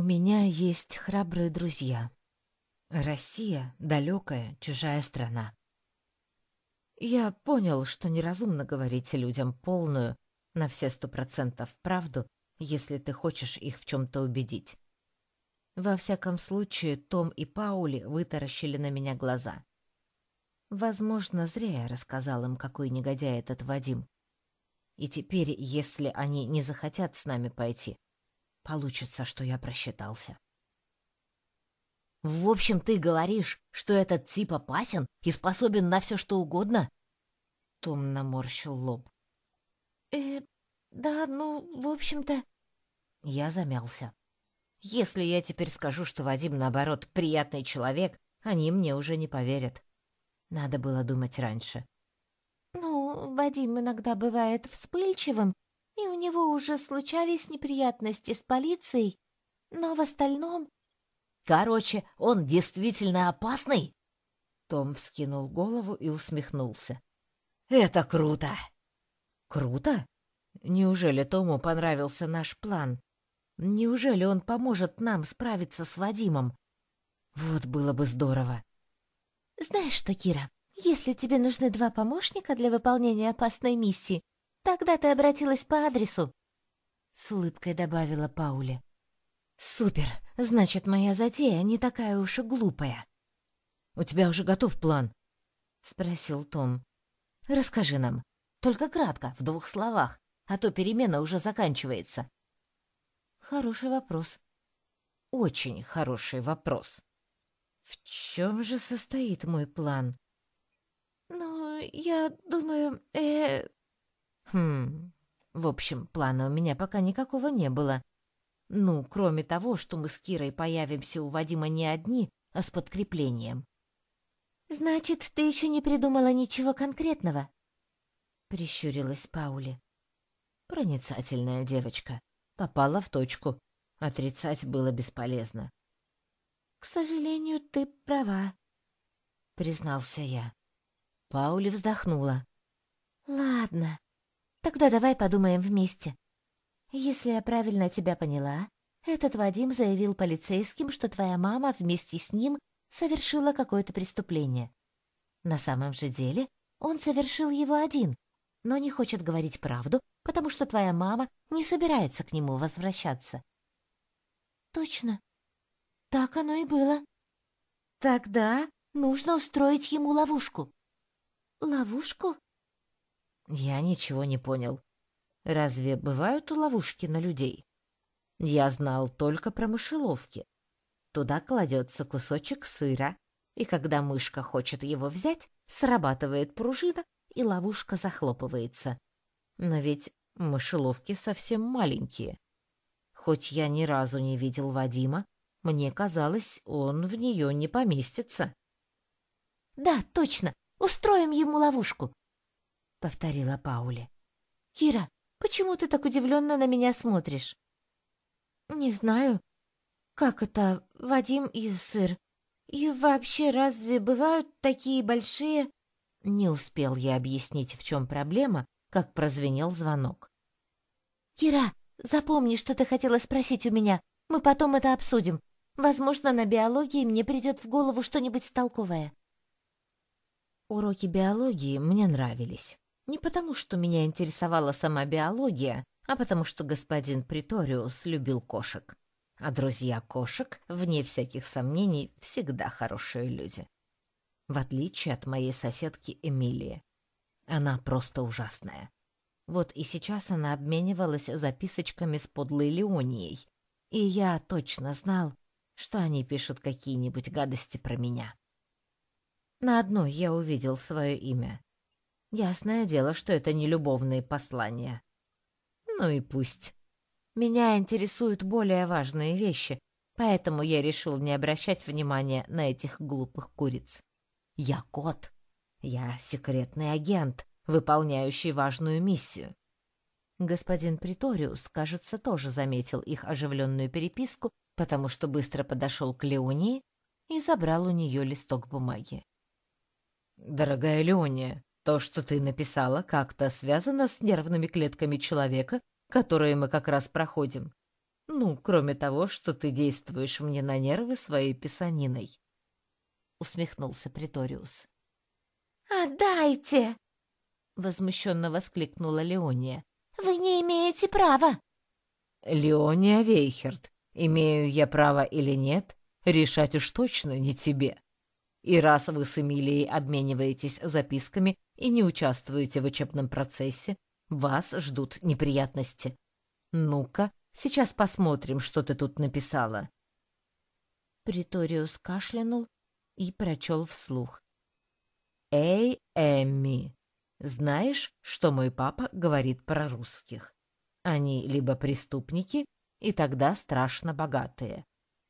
У меня есть храбрые друзья. Россия — далекая, чужая страна. Я понял, что неразумно говорить людям полную, на все сто процентов правду, если ты хочешь их в чем-то убедить. Во всяком случае, Том и Паули вытаращили на меня глаза. Возможно, зря я рассказал им, какой негодяй этот Вадим. И теперь, если они не захотят с нами пойти, получится, что я просчитался. В общем, ты говоришь, что этот тип опасен и способен на все что угодно? Том наморщил лоб. Э, да, ну, в общем-то... Я замялся. Если я теперь скажу, что Вадим, наоборот, приятный человек, они мне уже не поверят. Надо было думать раньше. Ну, Вадим иногда бывает вспыльчивым, него уже случались неприятности с полицией, но в остальном... Короче, он действительно опасный? Том вскинул голову и усмехнулся. Это круто! Круто? Неужели Тому понравился наш план? Неужели он поможет нам справиться с Вадимом? Вот было бы здорово. Знаешь что, Кира, если тебе нужны два помощника для выполнения опасной миссии, тогда ты обратилась по адресу. С улыбкой добавила Пауля. Супер, значит, моя затея не такая уж и глупая. У тебя уже готов план? Спросил Том. Расскажи нам, только кратко, в двух словах, а то перемена уже заканчивается. Хороший вопрос. Очень хороший вопрос. В чем же состоит мой план? Ну, я думаю, э... Хм... В общем, плана у меня пока никакого не было. Ну, кроме того, что мы с Кирой появимся у Вадима не одни, а с подкреплением. Значит, ты еще не придумала ничего конкретного? Прищурилась Паули. Проницательная девочка. Попала в точку. Отрицать было бесполезно. «К сожалению, ты права», — признался я. Паули вздохнула. «Ладно, тогда давай подумаем вместе. Если я правильно тебя поняла, этот Вадим заявил полицейским, что твоя мама вместе с ним совершила какое-то преступление. На самом же деле он совершил его один, но не хочет говорить правду, потому что твоя мама не собирается к нему возвращаться. Точно, так оно и было. Тогда нужно устроить ему ловушку. Ловушку? Я ничего не понял. Разве бывают ловушки на людей? Я знал только про мышеловки. Туда кладется кусочек сыра, и когда мышка хочет его взять, срабатывает пружина, и ловушка захлопывается. Но ведь мышеловки совсем маленькие. Хоть я ни разу не видел Вадима, мне казалось, он в нее не поместится. «Да, точно! Устроим ему ловушку!» — повторила Паули. «Кира, почему ты так удивленно на меня смотришь?» «Не знаю. Как это, Вадим и сыр? И вообще, разве бывают такие большие...» Не успел я объяснить, в чем проблема, как прозвенел звонок. «Кира, запомни, что ты хотела спросить у меня. Мы потом это обсудим. Возможно, на биологии мне придет в голову что-нибудь толковое. Уроки биологии мне нравились. Не потому, что меня интересовала сама биология, а потому что господин Приториус любил кошек. А друзья кошек, вне всяких сомнений, всегда хорошие люди. В отличие от моей соседки Эмилии. Она просто ужасная. Вот и сейчас она обменивалась записочками с подлой Леонией. И я точно знал, что они пишут какие-нибудь гадости про меня. На одной я увидел свое имя. Ясное дело, что это не любовные послания. Ну и пусть. Меня интересуют более важные вещи, поэтому я решил не обращать внимания на этих глупых куриц. Я кот. Я секретный агент, выполняющий важную миссию. Господин Приториус, кажется, тоже заметил их оживленную переписку потому что быстро подошел к Леонии и забрал у нее листок бумаги. «Дорогая Леония, то, что ты написала, как-то связано с нервными клетками человека, которые мы как раз проходим. Ну, кроме того, что ты действуешь мне на нервы своей писаниной. Усмехнулся Приториус. «Отдайте!» — возмущенно воскликнула Леония. «Вы не имеете права!» «Леония Вейхерт, имею я право или нет, решать уж точно не тебе. И раз вы с Эмилией обмениваетесь записками и не участвуете в учебном процессе, вас ждут неприятности. Ну-ка, сейчас посмотрим, что ты тут написала». Приториус кашлянул и прочел вслух. «Эй, Эмми, знаешь, что мой папа говорит про русских? Они либо преступники, и тогда страшно богатые,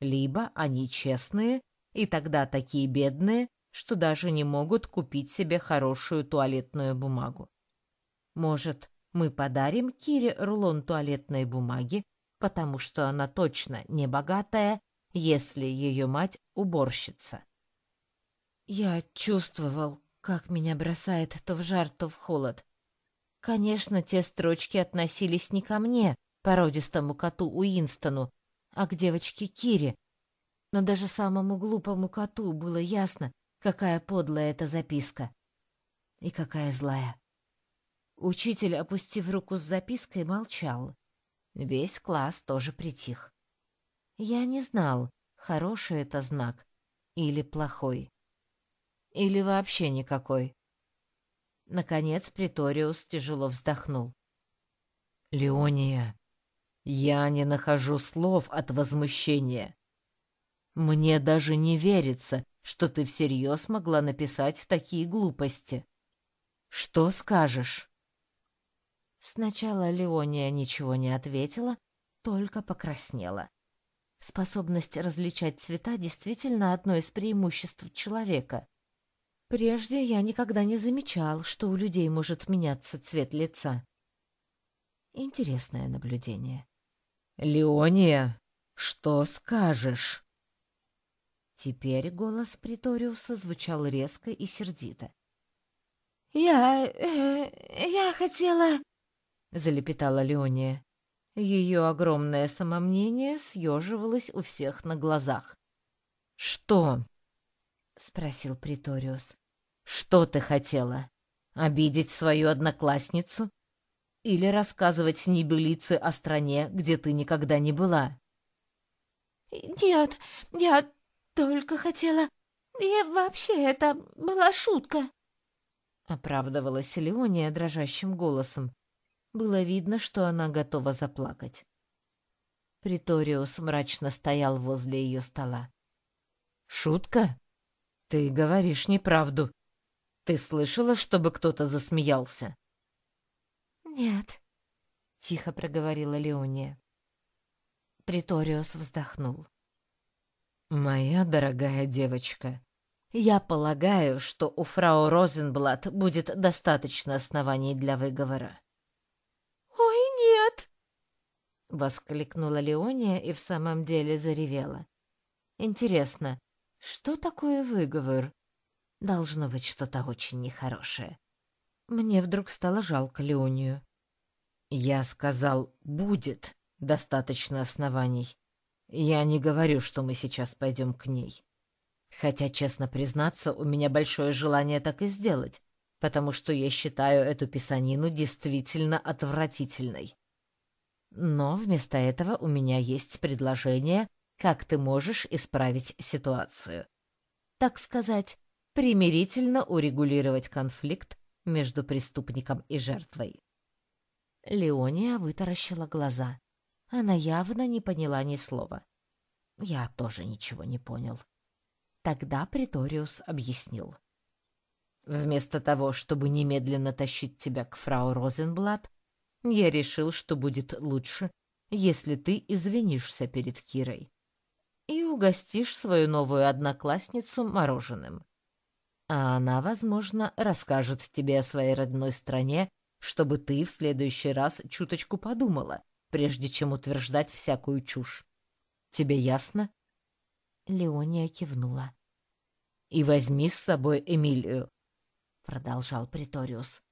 либо они честные, и тогда такие бедные, что даже не могут купить себе хорошую туалетную бумагу. Может, мы подарим Кире рулон туалетной бумаги, потому что она точно не богатая, если ее мать уборщица. Я чувствовал, как меня бросает то в жар, то в холод. Конечно, те строчки относились не ко мне, породистому коту Уинстону, а к девочке Кире. Но даже самому глупому коту было ясно, какая подлая эта записка. И какая злая. Учитель, опустив руку с запиской, молчал. Весь класс тоже притих. Я не знал, хороший это знак или плохой. Или вообще никакой. Наконец Приториус тяжело вздохнул. «Леония, я не нахожу слов от возмущения. Мне даже не верится, что ты всерьез могла написать такие глупости. Что скажешь?» Сначала Леония ничего не ответила, только покраснела. Способность различать цвета действительно одно из преимуществ человека. Прежде я никогда не замечал, что у людей может меняться цвет лица. Интересное наблюдение. «Леония, что скажешь?» Теперь голос Приториуса звучал резко и сердито. «Я... Э, я хотела...» — залепетала Леония. Ее огромное самомнение съеживалось у всех на глазах. «Что?» — спросил Приториус. Что ты хотела? Обидеть свою одноклассницу? Или рассказывать небылицы о стране, где ты никогда не была? Нет, я только хотела... И вообще, это была шутка. Оправдывалась Леония дрожащим голосом. Было видно, что она готова заплакать. Приториус мрачно стоял возле ее стола. «Шутка? Ты говоришь неправду. Ты слышала, чтобы кто-то засмеялся? Нет, тихо проговорила Леония. Приториус вздохнул. Моя дорогая девочка, я полагаю, что у фрау Розенблат будет достаточно оснований для выговора. Ой, нет! воскликнула Леония и в самом деле заревела. Интересно, что такое выговор? Должно быть что-то очень нехорошее. Мне вдруг стало жалко Леонию. Я сказал «будет» достаточно оснований. Я не говорю, что мы сейчас пойдем к ней. Хотя, честно признаться, у меня большое желание так и сделать, потому что я считаю эту писанину действительно отвратительной. Но вместо этого у меня есть предложение, как ты можешь исправить ситуацию. Так сказать, примирительно урегулировать конфликт между преступником и жертвой. Леония вытаращила глаза. Она явно не поняла ни слова. Я тоже ничего не понял. Тогда Приториус объяснил. Вместо того, чтобы немедленно тащить тебя к фрау Розенблат, я решил, что будет лучше, если ты извинишься перед Кирой и угостишь свою новую одноклассницу мороженым а она, возможно, расскажет тебе о своей родной стране, чтобы ты в следующий раз чуточку подумала, прежде чем утверждать всякую чушь. Тебе ясно? Леония кивнула. И возьми с собой Эмилию, продолжал Приториус.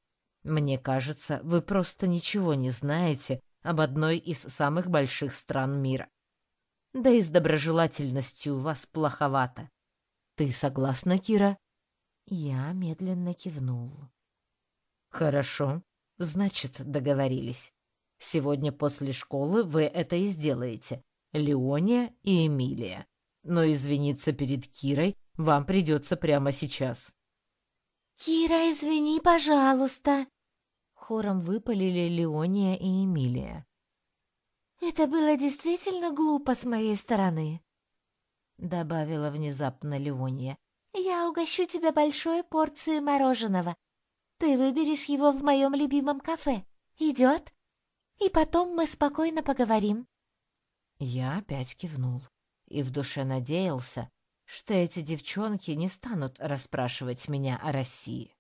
Мне кажется, вы просто ничего не знаете об одной из самых больших стран мира. Да и с доброжелательностью у вас плоховато. Ты согласна, Кира? Я медленно кивнул. Хорошо, значит, договорились. Сегодня после школы вы это и сделаете, Леония и Эмилия. Но извиниться перед Кирой вам придется прямо сейчас. «Кира, извини, пожалуйста!» Хором выпалили Леония и Эмилия. «Это было действительно глупо с моей стороны», — добавила внезапно Леония. «Я угощу тебя большой порцией мороженого. Ты выберешь его в моем любимом кафе. Идет? И потом мы спокойно поговорим». Я опять кивнул и в душе надеялся, что эти девчонки не станут расспрашивать меня о России.